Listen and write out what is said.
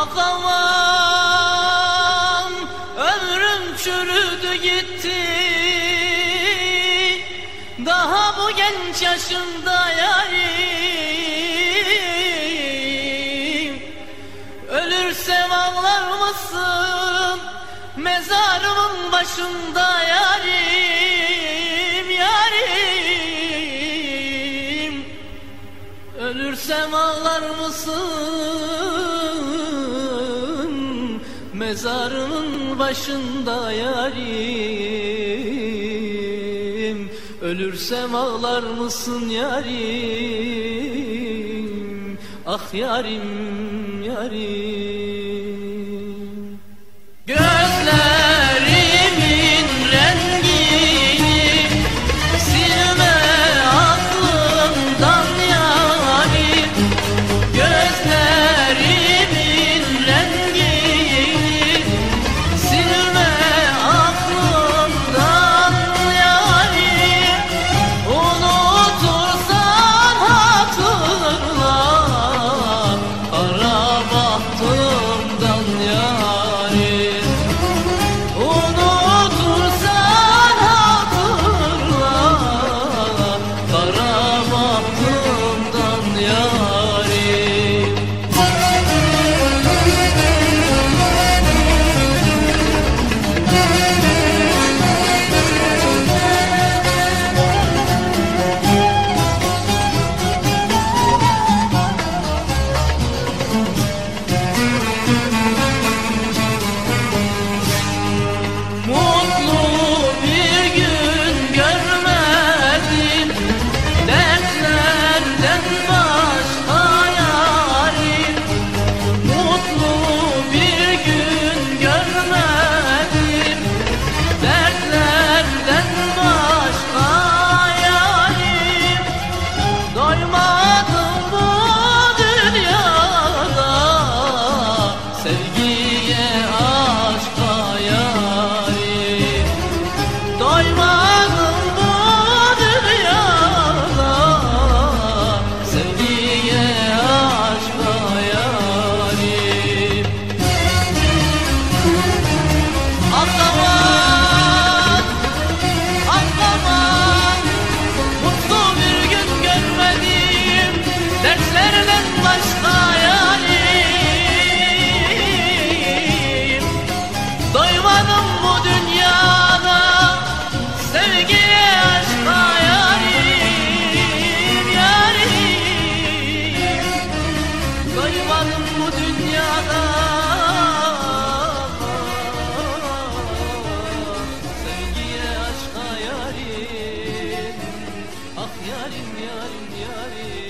Aman ömrüm çürüdü gitti. Daha bu genç yaşımda yarim. Ölürsem ağlar mısın? Mezarımın başında yarim Yarim. Ölürsem ağlar mısın? Mezarımın başında yarim. Ölürsem ağlar mısın yarim? Ah yarim yarim. yarim yarim yarim.